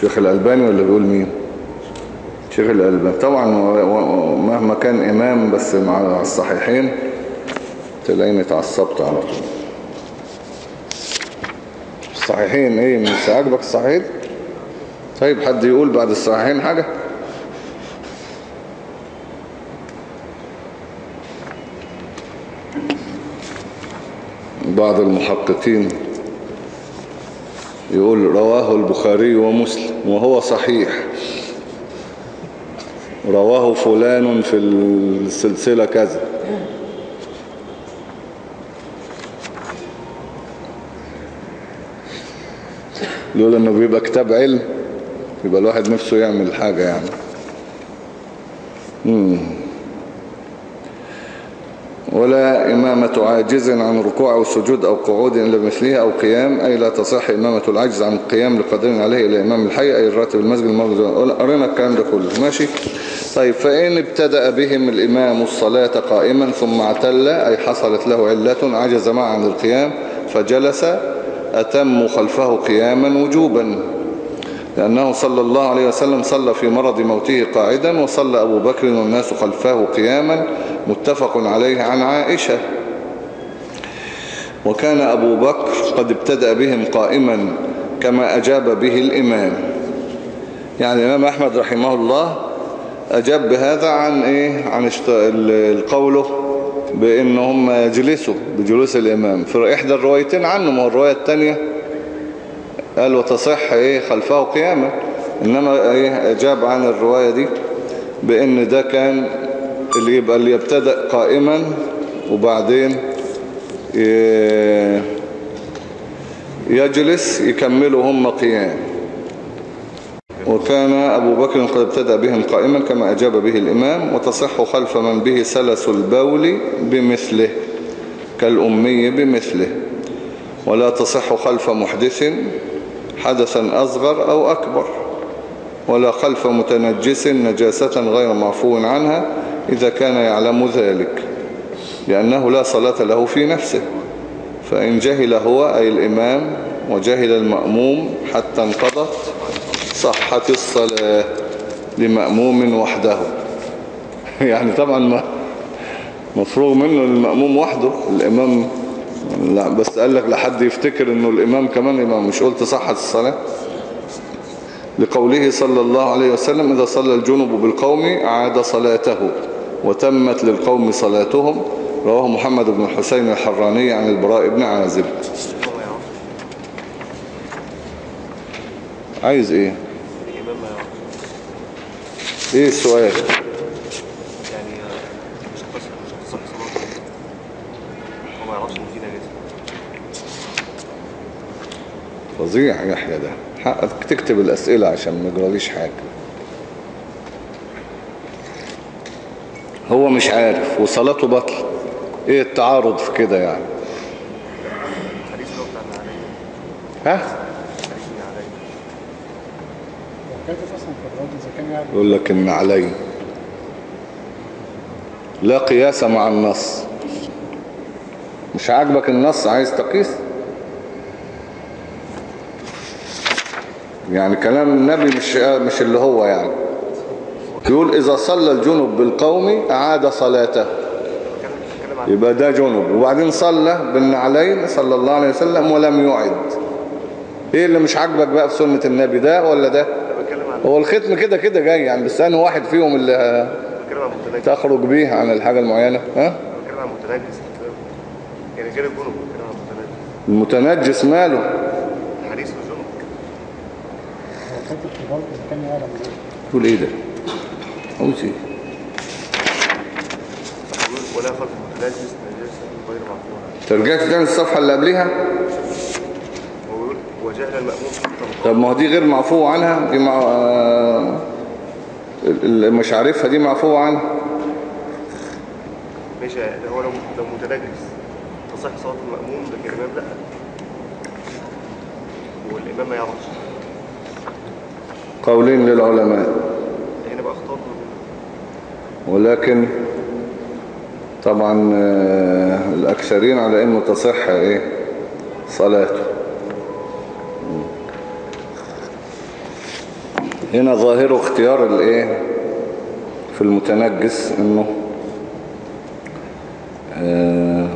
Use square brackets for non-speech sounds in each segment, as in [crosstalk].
شيخ الألباني ولا بيقول مين؟ شيخ الألباني. طبعا مهما كان إمام بس مع الصحيحين تلاقيني اتعصبت على طول. الصحيحين إيه؟ مش عاجبك الصحيحين طيب حد يقول بعد الصحيحين حاجة؟ بعض المحققين يقول رواه البخاري ومسلم وهو صحيح. رواه فلان في السلسلة كذا. لولا إنه بيبقى كتاب علم يبقى الواحد نفسه يعمل حاجة يعني. مم. ولا إمامة عاجز عن ركوع أو سجود أو قعود إلا مثله أو قيام أي لا تصح إمامة العجز عن القيام لقدر عليه إلى إمام الحي أي الراتب المسجد الموجود قرينا الكلام ده كله. ماشي؟ طيب فإن ابتدأ بهم الإمام الصلاة قائما ثم اعتل أي حصلت له علة عجز معه عن القيام فجلس أتموا خلفه قياما وجوبا. لأنه صلى الله عليه وسلم صلى في مرض موته قاعدا وصلى أبو بكر والناس خلفه قياما متفق عليه عن عائشة. وكان أبو بكر قد ابتدأ بهم قائما كما أجاب به الإمام. يعني الإمام أحمد رحمه الله أجاب بهذا عن إيه؟ عن القوله بأن هم يجلسوا بجلوس الإمام. في إحدى الروايتين عنه ما الرواية الثانية قال وتصح إيه؟ خلفه قياما. إنما إيه؟ أجاب عن الرواية دي بأن ده كان اللي يبقى اللي يبتدأ قائما وبعدين يجلس يكملوا هم قيام وكان أبو بكر قد ابتدأ بهم قائما كما أجاب به الإمام وتصح خلف من به سلس البول بمثله كالأمي بمثله. ولا تصح خلف محدث حدثا أصغر أو أكبر. ولا خلف متنجس نجاسة غير معفو عنها إذا كان يعلم ذلك لأنه لا صلاة له في نفسه. فإن جهل هو أي الإمام وجهل المأموم حتى انقضت صحت الصلاة لمأموم وحده. [laughs] يعني طبعا مفروغ منه المأموم وحده الإمام لا بس قال لك لحد يفتكر إنه الإمام كمان إمام مش قلت صحت الصلاة؟ لقوله صلى الله عليه وسلم إذا صلى الجنب بالقوم عاد صلاته. وتمت للقوم صلاتهم. رواه محمد بن الحسين الحراني عن البراء بن عازب. عايز إيه؟ إيه السؤال؟ فظيع يحيى ده. حقك تكتب الأسئلة عشان ما يجراليش حاجة. هو مش عارف وصلاته بطل. إيه التعارض في كده يعني؟ ها؟ يقول لك إن علي. لا قياس مع النص. مش عاجبك النص؟ عايز تقيس؟ يعني كلام النبي مش مش اللي هو يعني. يقول إذا صلى الجنب بالقوم أعاد صلاته. يبقى ده جنب. وبعدين صلى بالنعلين صلى الله عليه وسلم ولم يعد. إيه اللي مش عاجبك بقى في سنة النبي؟ ده ولا ده؟ هو الختم كده كده جاي يعني بس أنا واحد فيهم اللي تخرج بيه عن الحاجة المعينة. ها؟ بتكلم عن متنجس يعني غير الجنوب بتكلم عن متنجس المتنجس ماله؟ حديث ذلك. تقول إيه ده؟ يقول ولا خلف متنجس نجاسه غير معفو عنها ترجعت تاني الصفحة اللي قبلها وجهل المأموم حتى طب ما هو دي غير معفو عنها دي مع... اللي مش عارفها دي معفو عنها. ماشي ده هو لو لو متنجس تصح صلاة المأموم لكن الإمام لا والإمام ما يعرفش. قولين للعلماء. هنا بقى اختار ولكن طبعا آه، الأكثرين على أنه تصح إيه؟ صلاته. هنا ظاهره اختيار الإيه؟ في المتنجس إنه آه،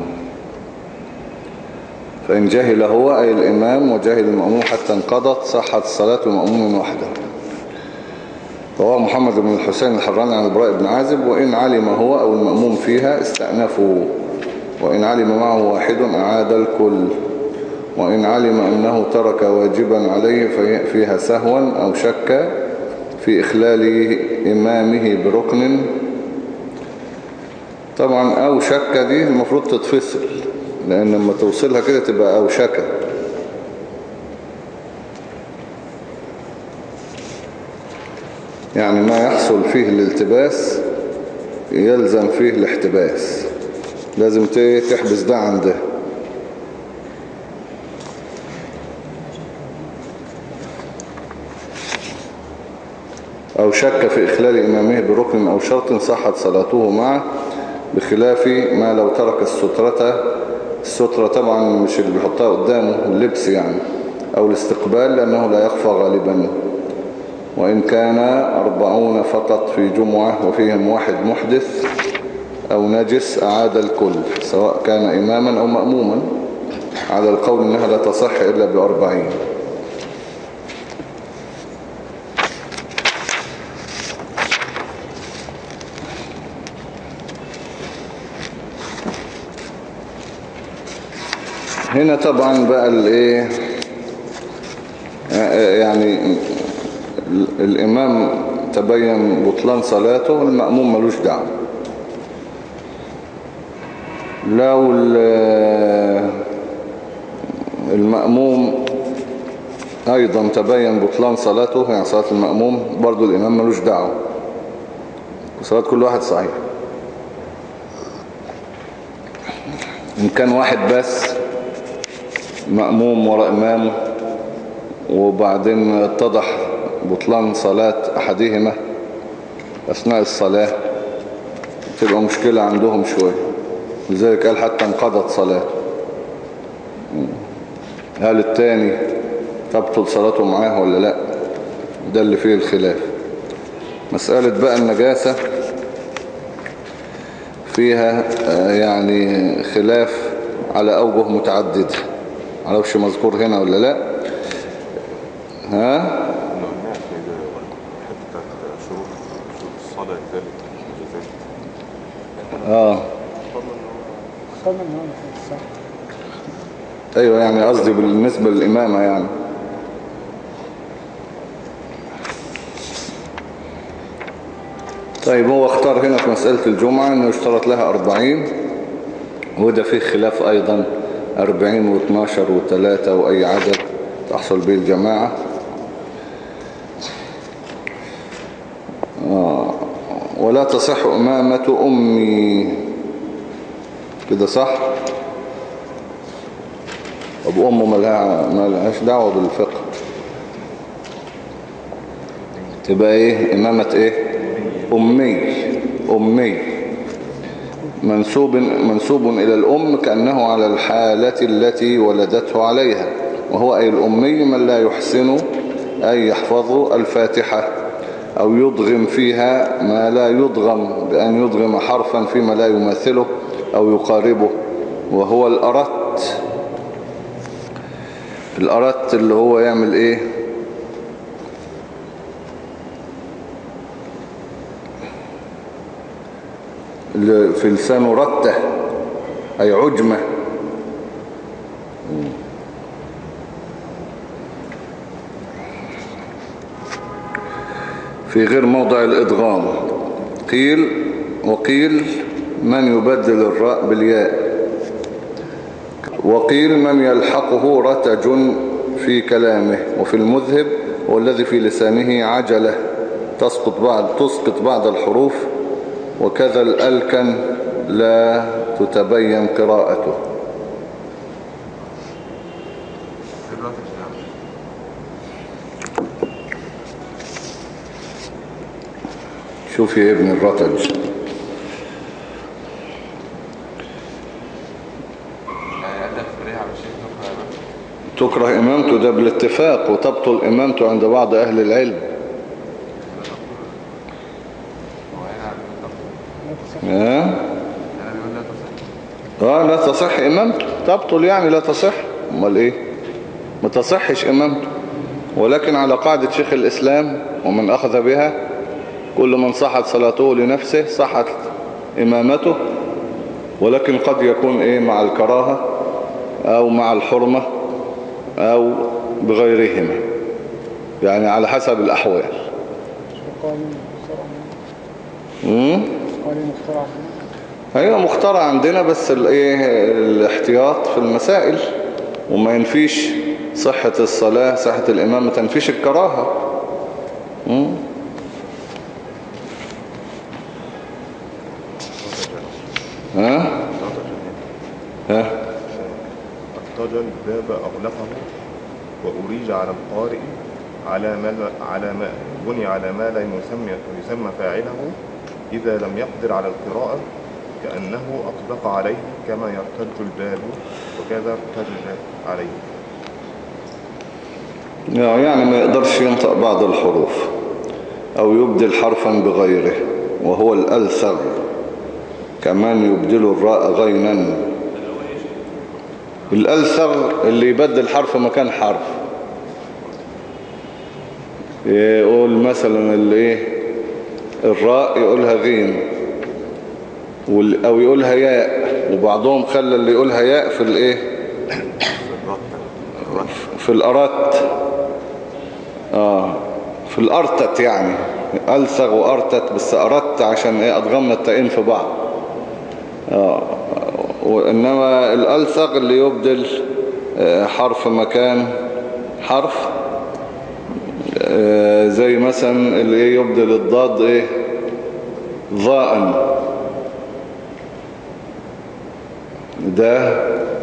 فإن جهل هو أي الإمام وجهل المأموم حتى انقضت صحت الصلاة المأموم وحده. رواه محمد بن الحسين الحراني عن البراء بن عازب وإن علم هو أو المأموم فيها استأنفوا. وإن علم معه واحد أعاد الكل. وإن علم أنه ترك واجبا عليه في- فيها سهوا أو شك في إخلال إمامه بركن. طبعا أو شك دي المفروض تتفصل لأن لما توصلها كده تبقى أو شك يعني ما يحصل فيه الالتباس يلزم فيه الاحتباس. لازم تحبس ده عن ده. أو شك في إخلال إمامه بركن أو شرط صحت صلاته معه بخلاف ما لو ترك السترة. السترة طبعا مش اللي بيحطها قدامه اللبس يعني أو الاستقبال لأنه لا يخفى غالبا. وإن كان أربعون فقط في جمعة وفيهم واحد محدث أو نجس أعاد الكل سواء كان إماما أو مأموما. على القول أنها لا تصح إلا بأربعين. هنا طبعا بقى الإيه؟ يعني ال- الإمام تبين بطلان صلاته المأموم ملوش دعوة. لو ال- المأموم أيضا تبين بطلان صلاته يعني صلاة المأموم برضو الإمام ملوش دعوة. صلاة كل واحد صحيح. إن كان واحد بس مأموم وراء إمامه وبعدين اتضح بطلان صلاة أحدهما. أثناء الصلاة تبقى مشكلة عندهم شوية لذلك قال حتى انقضت صلاة. هل التاني تبطل صلاته معاه ولا لا؟ ده اللي فيه الخلاف. مسألة بقى النجاسة فيها آه، يعني خلاف على أوجه متعددة معرفش مذكور هنا ولا لا. ها إحنا قلناها في الحته بتاعت شروط شروط الصلاه ذلك الجزاء آه اخترنا ان هو مش صح أيوه يعني قصدي بالنسبة للإمامة يعني. طيب هو اختار هنا في مسألة الجمعة إنه يشترط لها أربعين وده فيه خلاف أيضا أربعين واثناشر وثلاثة وأي عدد تحصل به الجماعة. آه. ولا تصح أمامة أمي. كده صح؟ أبو أمه ملها ملهاش دعوة بالفقه. تبقى إيه؟ إمامة إيه؟ أمي أمي منسوب, منسوب إلى الأم كأنه على الحالة التي ولدته عليها. وهو أي الأمي من لا يحسن أن يحفظ الفاتحة أو يضغم فيها ما لا يضغم بأن يضغم حرفا فيما لا يماثله أو يقاربه. وهو الأرت. الأرت اللي هو يعمل إيه؟ اللي في لسانه رتة أي عجمة. في غير موضع الإدغام قيل وقيل من يبدل الراء بالياء؟ وقيل من يلحقه رتج في كلامه وفي المذهب هو الذي في لسانه عجلة تسقط بعض, تسقط بعض الحروف وكذا الألكن لا تتبين قراءته. شوف يا ابن الرتج. تكره إمامته ده بالاتفاق وتبطل إمامته عند بعض أهل العلم. آه آه لا تصح إمامته. تبطل يعني لا تصح. أمال إيه؟ ما تصحش إمامته. ولكن على قاعدة شيخ الإسلام ومن أخذ بها كل من صحت صلاته لنفسه صحت إمامته ولكن قد يكون إيه مع الكراهة أو مع الحرمة. أو بغيرهما. يعني على حسب مخترع امم هي مخترع عندنا بس الايه الاحتياط في المسائل. وما ينفيش صحة الصلاة صحة الإمام ما تنفيش الكراهة. مم. ها؟ ها؟ الطجل باب أغلقه وأريج على القارئ على ما على ما بني على ما لا يسمى يسمى فاعله إذا لم يقدر على القراءة كأنه أطبق عليه كما يرتج الباب وكذا ارتج عليه. يعني ما يقدرش ينطق بعض الحروف أو يبدل حرفا بغيره وهو الألثغ كمان يبدل الراء غينا. الألثغ اللي يبدل حرف مكان حرف. يقول مثلا اللي إيه؟ الراء يقولها غين أو يقولها ياء وبعضهم خلى اللي يقولها ياء في الايه في الأرت. آه في الأرتت يعني ألثغ وأرتت بس أردت عشان إيه؟ أضغمنا التائين في بعض. آه وإنما الألثغ اللي يبدل آه، حرف مكان حرف زي مثلا اللي إيه يبدل الضاد إيه؟ ضاء ده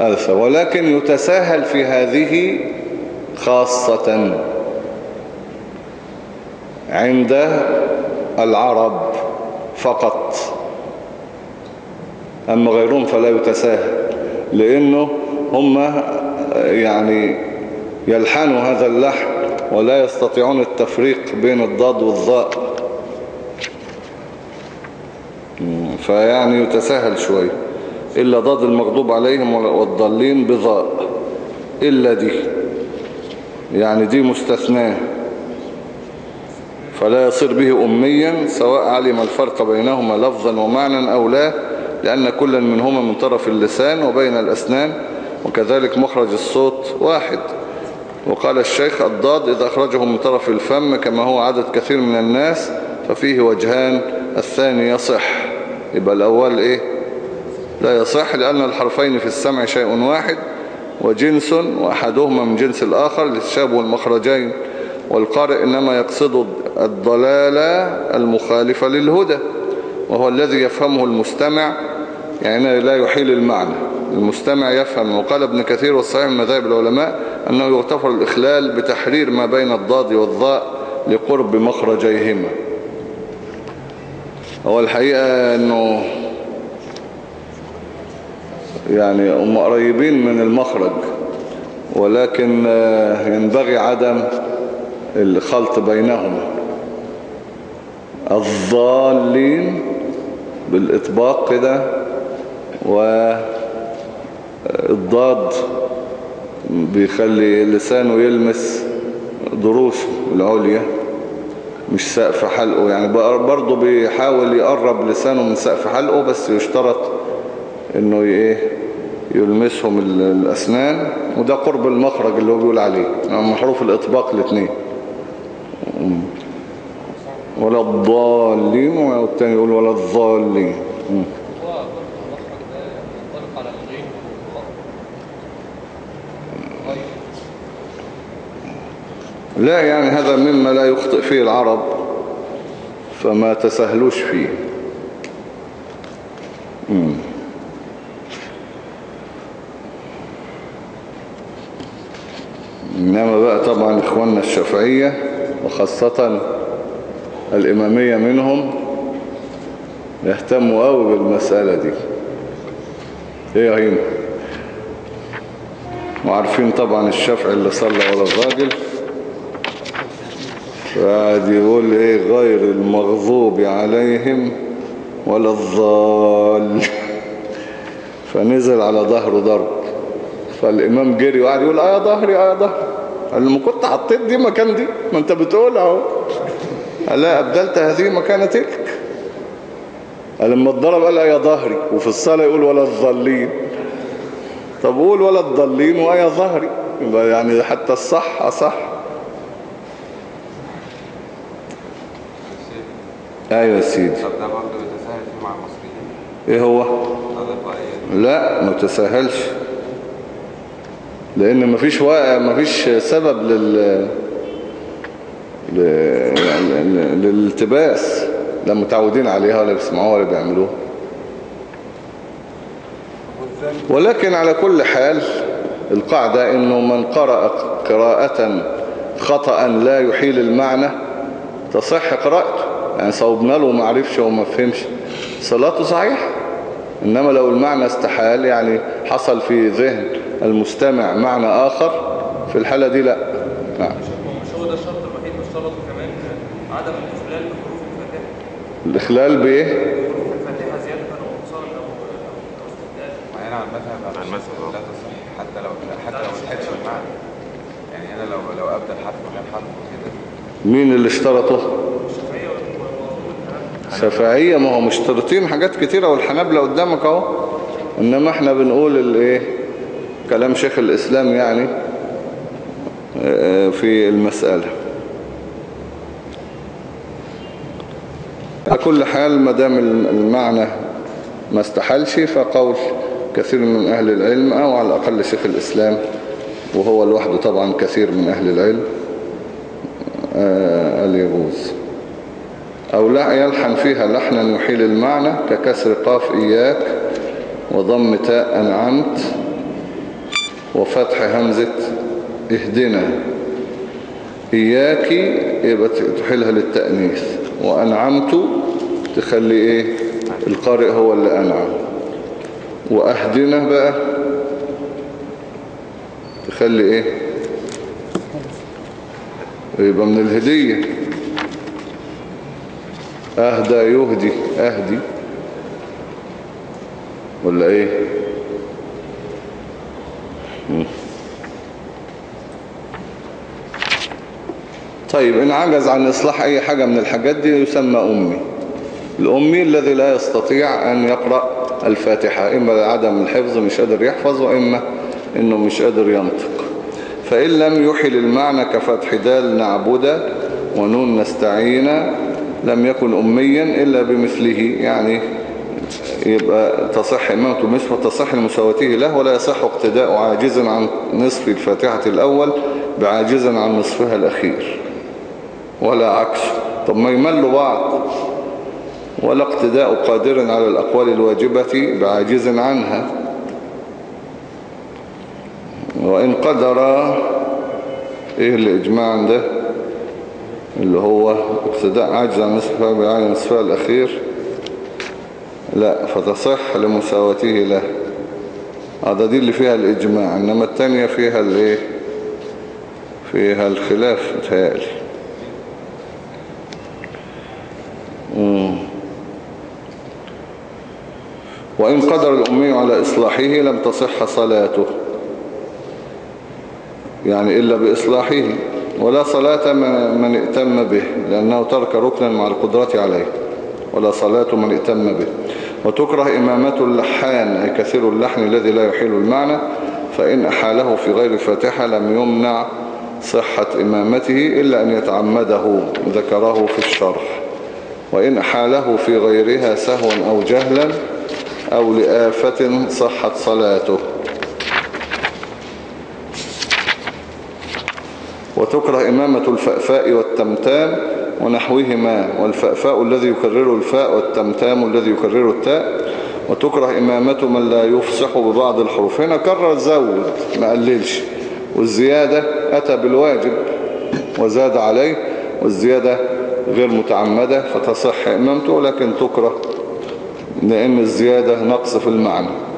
ألثغ ولكن يتساهل في هذه خاصة عند العرب فقط. أما غيرهم فلا يتساهل لأنه هم يعني يلحنوا هذا اللحن ولا يستطيعون التفريق بين الضاد والضاء. مم، فيعني يتساهل شوي. إلا ضاد المغضوب عليهم والضالين بضاء. إلا دي. يعني دي مستثناة. فلا يصير به أميا سواء علم الفرق بينهما لفظا ومعنى أو لا لأن كلا منهما من طرف اللسان وبين الأسنان وكذلك مخرج الصوت واحد. وقال الشيخ الضاد إذا أخرجه من طرف الفم كما هو عدد كثير من الناس ففيه وجهان الثاني يصح. يبقى الأول إيه؟ لا يصح لأن الحرفين في السمع شيء واحد وجنس وأحدهما من جنس الآخر لتشابه المخرجين والقارئ إنما يقصد الضلالة المخالفة للهدى وهو الذي يفهمه المستمع يعني لا يحيل المعنى. المستمع يفهم وقال ابن كثير والصحيح من مذاهب العلماء أنه يغتفر الإخلال بتحرير ما بين الضاد والضاء لقرب مخرجيهما. هو الحقيقة أنه يعني هم قريبين من المخرج ولكن آه، ينبغي عدم الخلط بينهما الضالين بالإطباق كده والضاد بيخلي لسانه يلمس ضروسه العليا مش سقف حلقه. يعني برضه بيحاول يقرب لسانه من سقف حلقه بس يشترط إنه إيه يلمسهم ال- الأسنان. وده قرب المخرج اللي هو بيقول عليه. يعني حروف الإطباق الاثنين ولا الضالين والتاني يقول ولا الضالين مم. هو برضه المخرج ده ينطبق على الغين والخاء غير لا يعني هذا مما لا يخطئ فيه العرب فما تسهلوش فيه. مم. إنما بقى طبعا إخواننا الشافعية وخاصة الإمامية منهم يهتموا قوي بالمسألة دي. يا هيم؟ وعارفين طبعا الشافعي اللي صلى ولا الراجل؟ فقعد يقول إيه غير المغضوب عليهم ولا الضال. [laughs] فنزل على ظهره ضرب. فالإمام جري وقعد يقول آه يا ظهري آه يا ظهري. قال ما كنت حطيت دي مكان دي؟ ما أنت بتقول أهو. قال لا أبدلت هذه مكان تلك. قال لما اتضرب قال يا ظهري. وفي الصلاة يقول ولا الضالين. طب قول ولا الضالين وآية ظهري. يعني حتى الصح أصح. أيوه يا سيدي. طب ده برضه بيتساهل فيه مع المصريين؟ إيه هو؟ لا ما تسهلش لأن مفيش واقع مفيش سبب لل. يعني للالتباس. لا متعودين عليها ولا بيسمعوها ولا بيعملوها. ولكن على كل حال القاعدة إنه من قرأ قراءة خطأ لا يحيل المعنى. تصح قراءته يعني صوبنا له وما عرفش وما فهمش. صلاته صحيحة إنما لو المعنى استحال يعني حصل في ذهن المستمع معنى آخر في الحالة دي لا. نعم. مش هو ده الشرط الوحيد الشرط كمان عدم الإخلال بحروف الفاتحة. الإخلال بإيه؟ حروف الفاتحة زيادة أو نقصان أو أو استبدال معينة على المذهب على المذهب، آه. لا تصح حتى لو حتى لو ما لحقتش المعنى يعني هنا لو لو ابدل حرف مكان حرف كده مين اللي اشترطه؟ شفاعية ما هو مشترطين حاجات كتيرة والحنابلة قدامك أهو. إنما إحنا بنقول الايه كلام شيخ الإسلام يعني آه، في المسألة. على كل حال ما دام المعنى ما استحلش فقول كثير من أهل العلم أو على الأقل شيخ الإسلام وهو لوحده طبعا كثير من أهل العلم آه، قال يجوز أو لا يلحن فيها لحنا يحيل المعنى ككسر قاف إياك وضم تاء أنعمت وفتح همزة اهدنا. إياك يبقى تحيلها للتأنيث. وأنعمت تخلي إيه؟ القارئ هو اللي أنعم. وأهدنا بقى تخلي إيه؟ يبقى من الهدية. أهدى يهدي. أهدي. ولا إيه. طيب إن عجز عن إصلاح أي حاجة من الحاجات دي يسمى أمي. الأمي الذي لا يستطيع أن يقرأ الفاتحة إما لعدم الحفظ مش قادر يحفظ وإما إنه مش قادر ينطق. فإن لم يحل المعنى كفتح دال نعبد ونون نستعين لم يكن أميا إلا بمثله يعني يبقى تصح إمامته مثله تصح لمساوته له ولا يصح اقتداء عاجز عن نصف الفاتحة الأول بعاجز عن نصفها الأخير. ولا عكس. طب ما يملوا بعض. ولا اقتداء قادر على الأقوال الواجبة بعاجز عنها. وإن قدر إيه الإجماع ده؟ اللي هو اقتداء عجز عن بعاجز عن نصفها الأخير. لا فتصح لمساوته له. هذا دي اللي فيها الإجماع إنما التانية فيها الإيه؟ فيها الخلاف متهيألي. وإن قدر الأمي على إصلاحه لم تصح صلاته. يعني إلا بإصلاحه. ولا صلاة من ائتم به لأنه ترك ركنا مع القدرة عليه. ولا صلاة من ائتم به. وتكره إمامة اللحان أي كثير اللحن الذي لا يحيل المعنى فإن أحاله في غير الفاتحة لم يمنع صحة إمامته إلا أن يتعمده ذكره في الشرح. وإن أحاله في غيرها سهوا أو جهلا أو لآفة صحت صلاته. وتكره إمامة الفأفاء والتمتام ونحوهما والفأفاء الذي يكرر الفاء والتمتام الذي يكرر التاء وتكره إمامة من لا يفصح ببعض الحروف. هنا كرر زود ما قللش. والزيادة أتى بالواجب وزاد عليه والزيادة غير متعمدة فتصح إمامته لكن تكره لأن الزيادة نقص في المعنى.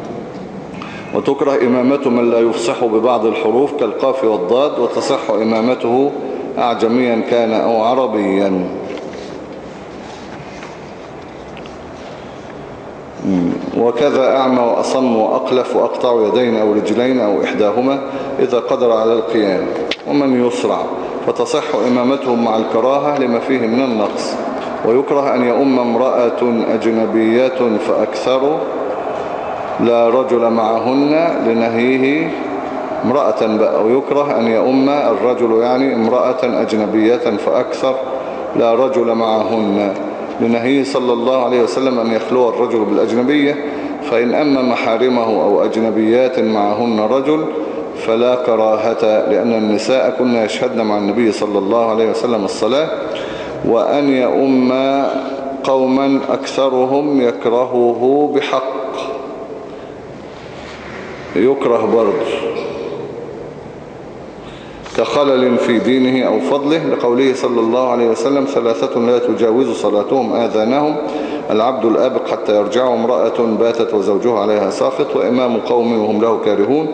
وتكره إمامته من لا يفصح ببعض الحروف كالقاف والضاد وتصح إمامته أعجميا كان أو عربيا. وكذا أعمى وأصم وأقلف وأقطع يدين أو رجلين أو إحداهما إذا قدر على القيام. ومن يسرع فتصح إمامتهم مع الكراهة لما فيه من النقص. ويكره أن يؤم امرأة أجنبية فأكثر لا رجل معهن لنهيه امرأة بقى ويكره أن يؤم الرجل يعني امرأة أجنبية فأكثر. لا رجل معهن لنهيه صلى الله عليه وسلم أن يخلو الرجل بالأجنبية فإن أما محارمه أو أجنبيات معهن رجل فلا كراهة لأن النساء كنا يشهدن مع النبي صلى الله عليه وسلم الصلاة وأن يؤم قوما أكثرهم يكرهه بحق. يكره برضه. كخلل في دينه أو فضله لقوله صلى الله عليه وسلم ثلاثة لا تجاوز صلاتهم آذانهم. العبد الآبق حتى يرجع امرأة باتت وزوجها عليها ساخط وإمام قوم وهم له كارهون.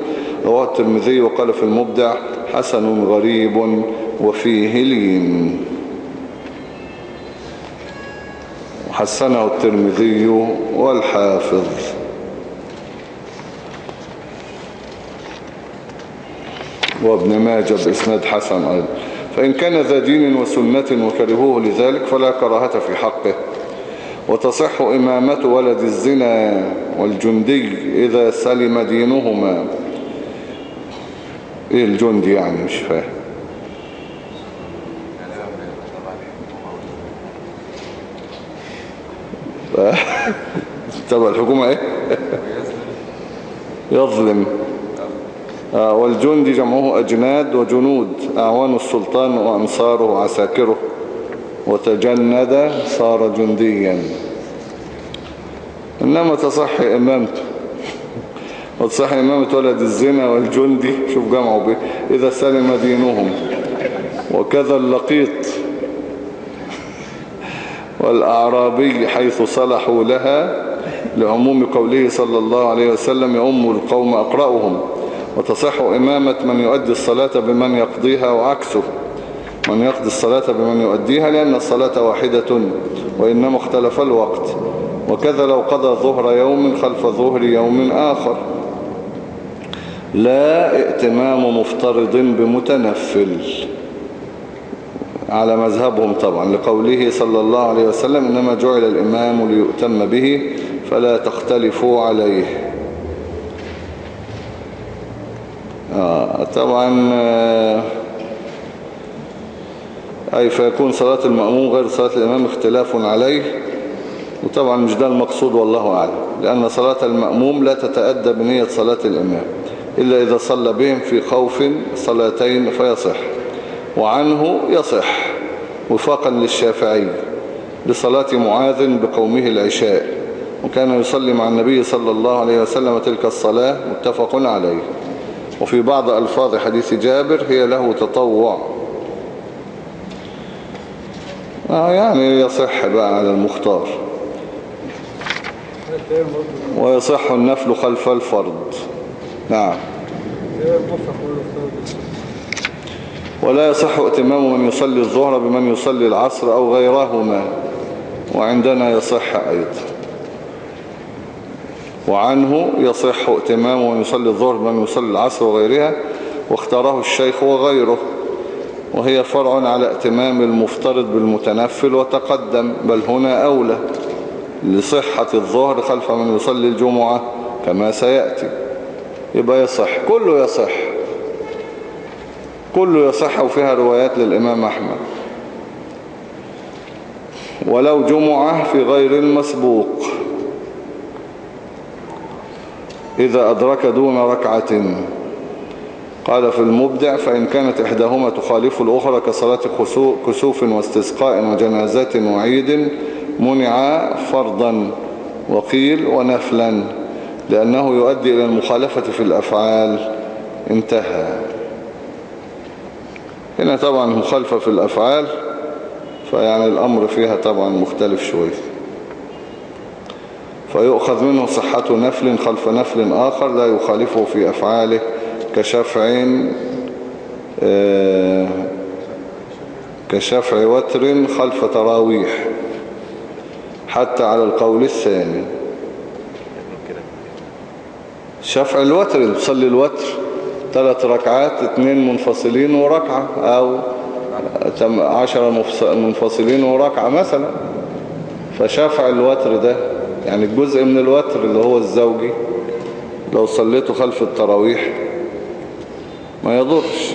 رواه الترمذي وقال في المبدع حسن غريب وفيه لين. حسنه الترمذي والحافظ. وابن ماجه بإسناد حسن أيضا. فإن كان ذا دين وسنة وكرهوه لذلك فلا كراهة في حقه. وتصح إمامة ولد الزنا والجندي إذا سلم دينهما. إيه الجندي يعني؟ مش فاهم. [laughs] تبع الحكومة إيه؟ [laughs] يظلم. والجند جمعه أجناد وجنود أعوان السلطان وأنصاره وعساكره. وتجند صار جنديا. إنما تصح إمامته. وتصح إمامة ولد الزنا والجندي شوف جمعوا به إذا سلم دينهم. وكذا اللقيط. والأعرابي حيث صلحوا لها لعموم قوله صلى الله عليه وسلم يؤم القوم أقرأهم. وتصح إمامة من يؤدي الصلاة بمن يقضيها وعكسه. من يقضي الصلاة بمن يؤديها لأن الصلاة واحدة وإنما اختلف الوقت. وكذا لو قضى ظهر يوم خلف ظهر يوم آخر. لا ائتمام مفترض بمتنفل. على مذهبهم طبعا. لقوله صلى الله عليه وسلم إنما جعل الإمام ليؤتم به فلا تختلفوا عليه. آه طبعا آه أي فيكون صلاة المأموم غير صلاة الإمام اختلاف عليه وطبعا مش ده المقصود والله أعلم لأن صلاة المأموم لا تتأدى بنية صلاة الإمام إلا إذا صلى بهم في خوف صلاتين فيصح وعنه يصح وفاقا للشافعي لصلاة معاذ بقومه العشاء وكان يصلي مع النبي صلى الله عليه وسلم تلك الصلاة متفق عليه. وفي بعض ألفاظ حديث جابر هي له تطوع. آه يعني يصح بقى على المختار. ويصح النفل خلف الفرض نعم. ولا يصح ائتمام من يصلي الظهر بمن يصلي العصر أو غيرهما. وعندنا يصح أيضا. وعنه يصح ائتمام من يصلي الظهر بمن يصلي العصر وغيرها واختاره الشيخ وغيره. وهي فرع على ائتمام المفترض بالمتنفل وتقدم بل هنا أولى لصحة الظهر خلف من يصلي الجمعة كما سيأتي. يبقى يصح كله يصح. كله يصح وفيها روايات للإمام أحمد. ولو جمعة في غير المسبوق. إذا أدرك دون ركعة. قال في المبدع فإن كانت إحداهما تخالف الأخرى كصلاة كسوف واستسقاء وجنازات وعيد منع فرضا وقيل ونفلا لأنه يؤدي إلى المخالفة في الأفعال. انتهى. هنا طبعا مخالفة في الأفعال فيعني الأمر فيها طبعا مختلف شوية فيؤخذ منه صحة نفل خلف نفل آخر لا يخالفه في أفعاله كشفع آه كشفع وتر خلف تراويح حتى على القول الثاني. شفع الوتر تصلي الوتر ثلاث ركعات اتنين منفصلين وركعة عشرة مفص- منفصلين وركعة مثلا. فشفع الوتر ده يعني الجزء من الوتر اللي هو الزوجي لو صليته خلف التراويح ما يضرش.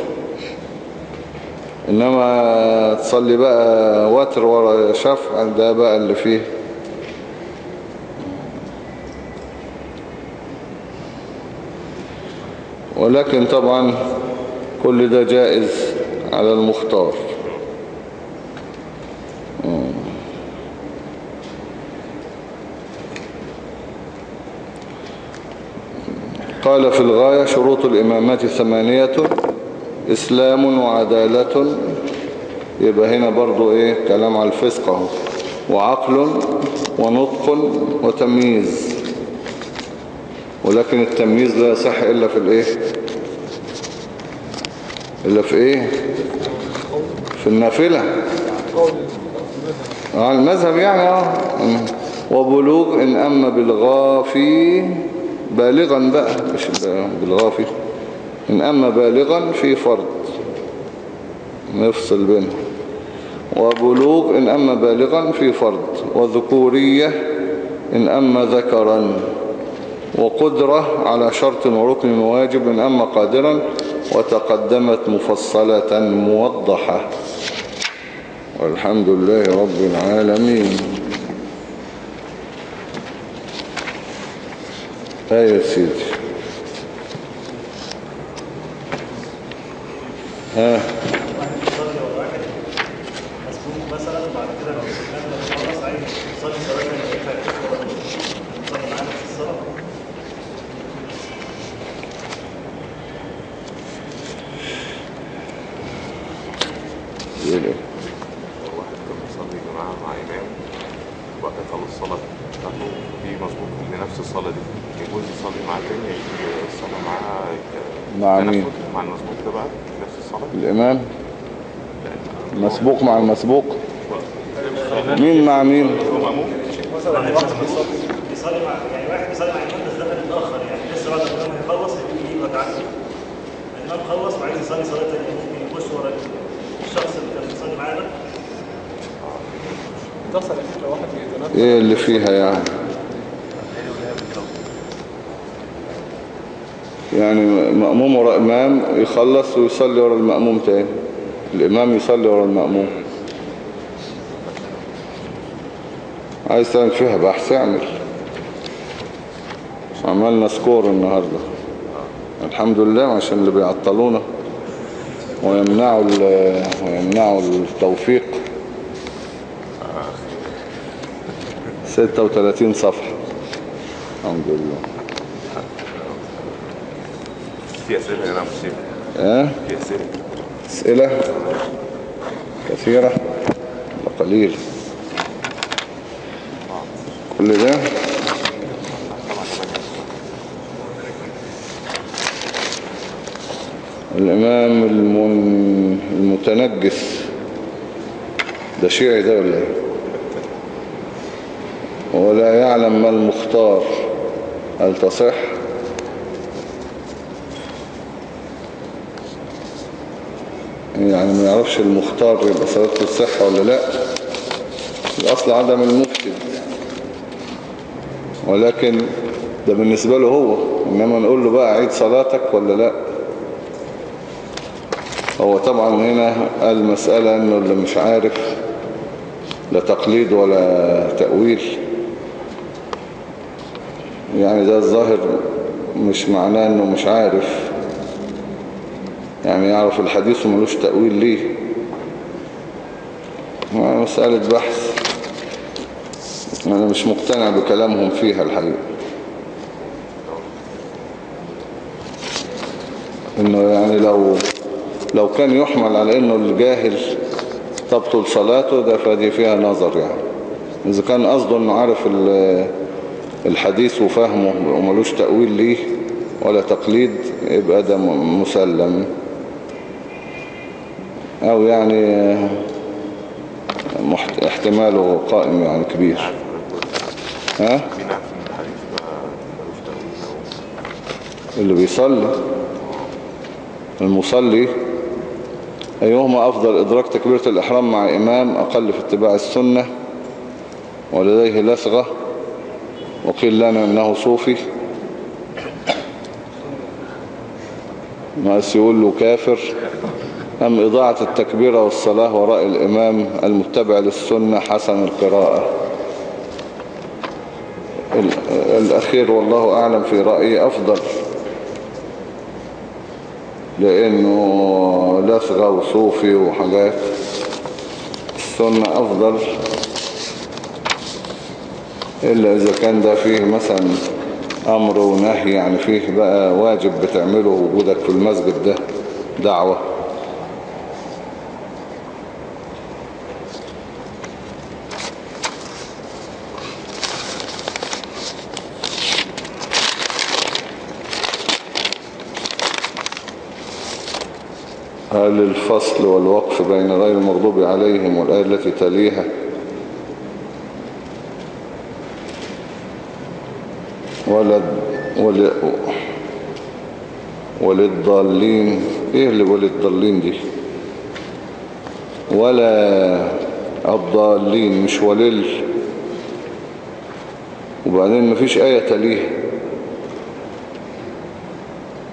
إنما تصلي بقى وتر ورا شفع ده بقى اللي فيه. ولكن طبعا كل ده جائز على المختار. قال في الغاية شروط الإمامات ثمانية إسلام وعدالة. يبقى هنا برضو إيه؟ كلام على الفسق أهو. وعقل ونطق وتمييز. ولكن التمييز لا يصح إلا في الإيه؟ إلا في إيه؟ في النافلة. آه المذهب يعني آه. وبلوغ إن أما بالغافي بالغا بقى مش بالغافي. إن أما بالغا في فرض. نفصل بينهم. وبلوغ إن أما بالغا في فرض. وذكورية إن أما ذكرا. وقدرة على شرط وركن واجب إن أما قادرا. وتقدمت مفصلة موضحة. والحمد لله رب العالمين. آية سيدي ها يصلي ورا واحد مسبوق مثلا وبعد كده لو كان خلاص عايز يصلي صلاه ثانية ينفع يصلي معانا في الصلاه يقول إيه واحد كان بيصلي جماعة مع إمام وبعد كده خلص الصلاة بتاعته في مظبوط لنفس الصلاة دي يجوز يصلي مع تاني الصلاة معاه ك- مع كنفس مين؟ مع المظبوط ده بقى نفس الصلاة الإمام مسبوق مع المسبوق مين مع مين هو مأموم مثلا واحد بيصلي بيصلي مع يعني واحد بيصلي مع امام بس دخل متاخر يعني لسه بعد ما الامام يخلص يجي يبقى تعالى الامام خلص وعايز يصلي يخش ورا الشخص اللي كان بيصلي إيه اللي فيها يعني؟ يعني مأموم ورا إمام يخلص ويصلي ورا المأموم تاني. الإمام يصلي ورا المأموم. عايز تعمل فيها بحث اعمل. عملنا سكور النهاردة. الحمد لله عشان اللي بيعطلونا. ويمنعوا ال- ويمنعوا التوفيق. 36 صفحة. الحمد لله. في أسئلة يا ها في أسئلة. أسئلة كثيرة ولا قليل كل ده الإمام. المتنجس. ده شيعي ده ولا إيه؟ ولا يعلم ما المختار. هل تصح؟ يعني ما يعرفش المختار يبقى صلاته الصحة ولا لا. الأصل عدم المفسد. ولكن ده بالنسبة له هو. إنما نقول له بقى عيد صلاتك ولا لا؟ هو طبعا هنا قال مسألة إنه اللي مش عارف لا تقليد ولا تأويل. يعني ده الظاهر مش معناه إنه مش عارف. يعني يعرف الحديث وملوش تأويل ليه. مسألة بحث. أنا مش مقتنع بكلامهم فيها الحقيقة. إنه يعني لو لو كان يحمل على إنه الجاهل تبطل صلاته ده فدي فيها نظر يعني. إذا كان قصده إنه عارف ال- الحديث وفهمه وملوش تأويل ليه ولا تقليد يبقى ده مسلم. أو يعني محت... احتماله قائم يعني كبير. ها؟ اللي بيصلي المصلي أيهما أفضل إدراك تكبيرة الإحرام مع إمام أقل في اتباع السنة ولديه لسغة وقيل لنا أنه صوفي؟ ناس يقول له كافر. أم إضاعة التكبيرة والصلاة وراء الإمام المتبع للسنة حسن القراءة؟ ال- الأخير والله أعلم في رأيي أفضل لأنه لسغة وصوفي وحاجات. السنة أفضل إلا إذا كان ده فيه مثلا أمر ونهي يعني فيه بقى واجب بتعمله وجودك في المسجد ده دعوة. هل الفصل والوقف بين غير المغضوب عليهم والآية التي تليها؟ ولد ول وللضالين إيه اللي وللضالين دي؟ ولا الضالين مش ولل. وبعدين مفيش آية تليها.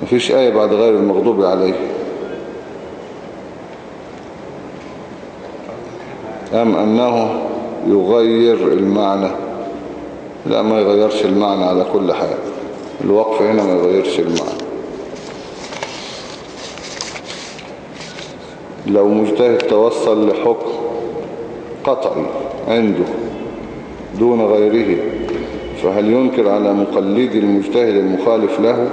مفيش آية بعد غير المغضوب عليه. أم أنه يغير المعنى؟ لا ما يغيرش المعنى على كل حال. الوقف هنا ما يغيرش المعنى. لو مجتهد توصل لحكم قطعي عنده دون غيره فهل ينكر على مقلد المجتهد المخالف له؟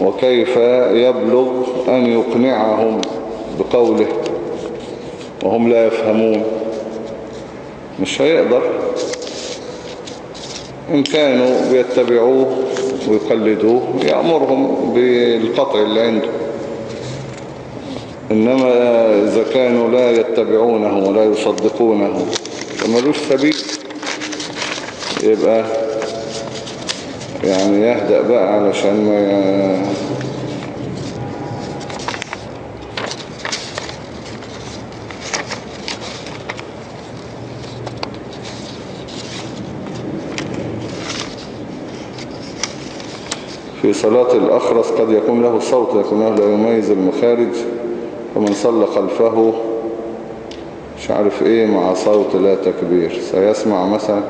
وكيف يبلغ أن يقنعهم بقوله وهم لا يفهمون. مش هيقدر. إن كانوا بيتبعوه ويقلدوه يأمرهم بالقطع اللي عنده. إنما إذا كانوا لا يتبعونه ولا يصدقونه فملوش سبيل يبقى يعني يهدأ بقى علشان ما في صلاة الأخرس قد يكون له صوت لكنه لا يميز المخارج فمن صلى خلفه مش عارف إيه مع صوت لا تكبير. سيسمع مثلا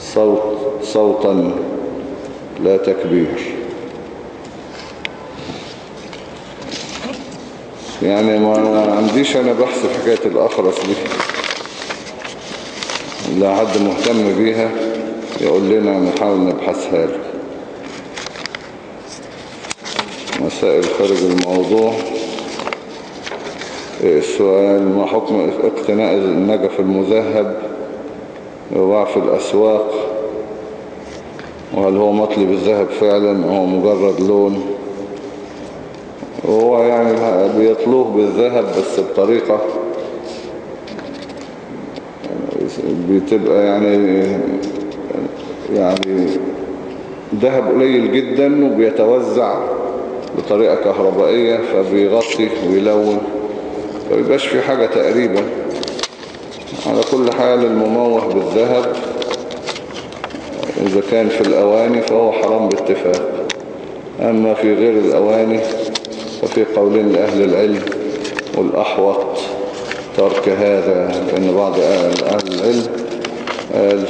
صوت صوتا لا تكبير. يعني ما عنديش أنا بحث في حكاية الأخرس دي. لا حد مهتم بيها يقول لنا نحاول نبحثها له. مسائل خارج الموضوع. السؤال ما حكم اقتناء النجف المذهب في الأسواق؟ وهل هو مطلب الذهب فعلا هو مجرد لون؟ هو يعني بيطلوه بالذهب بس بطريقة. بتبقى يعني يعني ذهب قليل جدا وبيتوزع. بطريقة كهربائية فبيغطي ويلون فبيبقاش في حاجة تقريبا. على كل حال المموه بالذهب إذا كان في الأواني فهو حرام باتفاق. أما في غير الأواني ففي قولين لأهل العلم والأحوط ترك هذا لأن بعض أهل العلم قال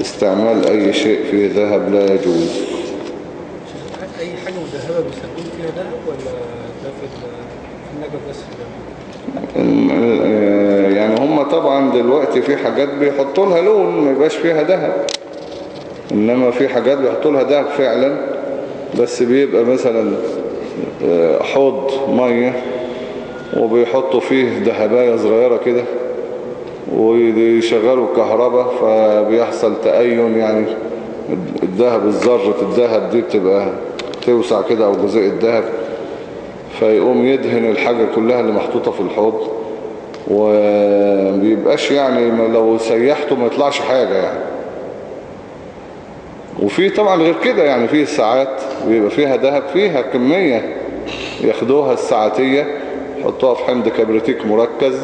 استعمال أي شيء فيه ذهب لا يجوز اي حاجة مذهبه بيستخدموا فيها ذهب ولا ده في ال- في النجف بس يعني هم طبعا دلوقتي في حاجات بيحطوا لها لون ما يبقاش فيها ذهب. إنما في حاجات بيحطوا لها ذهب فعلا بس بيبقى مثلا آه، حوض مية وبيحطوا فيه ذهباية صغيرة كده ويشغلوا الكهرباء فبيحصل تأين يعني. الذهب الذرة الذهب دي بتبقى توسع كده أو جزء الذهب فيقوم يدهن الحاجة كلها اللي محطوطة في الحوض. وبيبقاش يعني لو سيحته ما يطلعش حاجة يعني. وفي طبعا غير كده يعني في ساعات بيبقى فيها ذهب فيها كمية ياخدوها الساعتية يحطوها في حمض كبريتيك مركز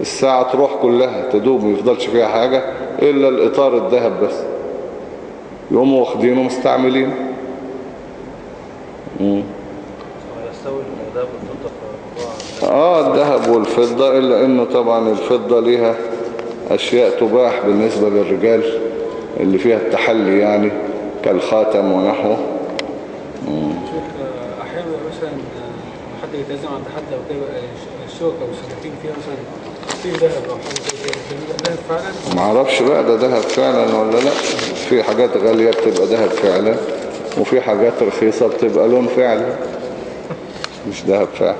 الساعة تروح كلها تدوب ما يفضلش فيها حاجة إلا الإطار الذهب بس. يقوموا واخدينه مستعملين. مم. يستوي الذهب والفضة في موضوع آه الذهب والفضة إلا إنه طبعا الفضة ليها أشياء تباح بالنسبة للرجال اللي فيها التحلي يعني كالخاتم ونحوه. شوف أحيانا مثلا حد يتعزم عند حد أو كده يبقى الش- الشوكة والسكاكين فيها مثلا في ذهب أو حاجة ذهب فعلا؟ معرفش بقى ده ذهب فعلا ولا لأ. في حاجات غالية بتبقى ذهب فعلا وفي حاجات رخيصة بتبقى لون فعلا. مش ذهب فعلا.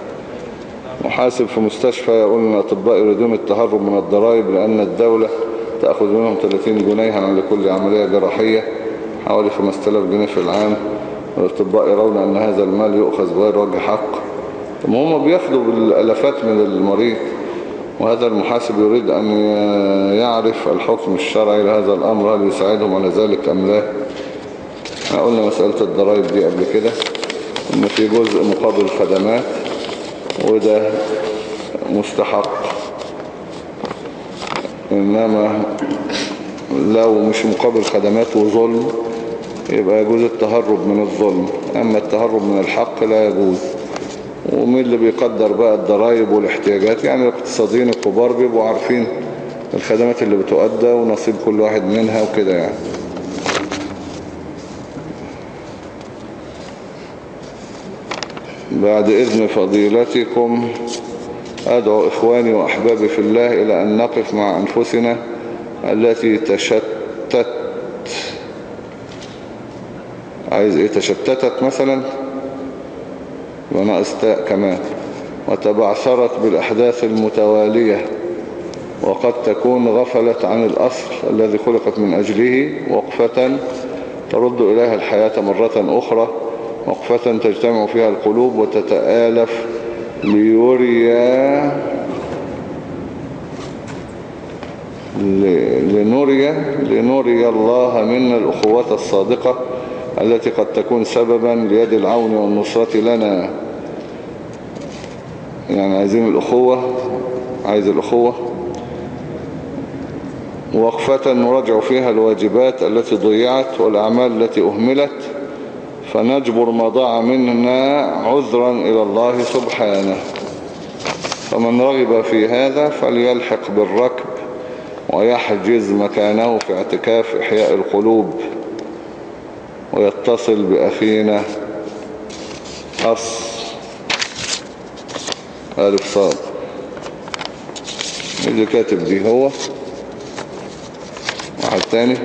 محاسب في مستشفى يقول إن الاطباء يريدون التهرب من الضرائب لأن الدولة تأخذ منهم 30 جنيها على كل عملية جراحية حوالي 5000 جنيه في العام. والأطباء يرون أن هذا المال يؤخذ بغير وجه حق. طب هم بياخدوا بالالافات من المريض وهذا المحاسب يريد أن يعرف الحكم الشرعي لهذا الأمر هل يساعدهم على ذلك أم لا؟ قلنا مسألة الضرائب دي قبل كده إن في جزء مقابل خدمات. وده مستحق. إنما لو مش مقابل خدمات وظلم يبقى يجوز التهرب من الظلم. أما التهرب من الحق لا يجوز. ومين اللي بيقدر بقى الضرائب والاحتياجات يعني الاقتصاديين الكبار بيبقوا عارفين الخدمات اللي بتؤدى ونصيب كل واحد منها وكده يعني. بعد إذن فضيلتكم أدعو إخواني وأحبابي في الله إلى أن نقف مع أنفسنا التي تشتت. عايز إيه؟ تشتتت مثلا؟ وناقص تاء كمان. وتبعثرت بالأحداث المتوالية وقد تكون غفلت عن الأصل الذي خلقت من أجله وقفة ترد إليها الحياة مرة أخرى. وقفة تجتمع فيها القلوب وتتآلف ليريا لنري لنري الله منا الأخوات الصادقة التي قد تكون سببا ليد العون والنصرة لنا. يعني عايزين الأخوة عايز الأخوة. وقفة نراجع فيها الواجبات التي ضيعت والأعمال التي أهملت. فنجبر ما ضاع منا عذرا إلى الله سبحانه. فمن رغب في هذا فليلحق بالركب ويحجز مكانه في اعتكاف إحياء القلوب ويتصل بأخينا. أص ألف صاد. اللي كاتب دي هو. واحد تاني.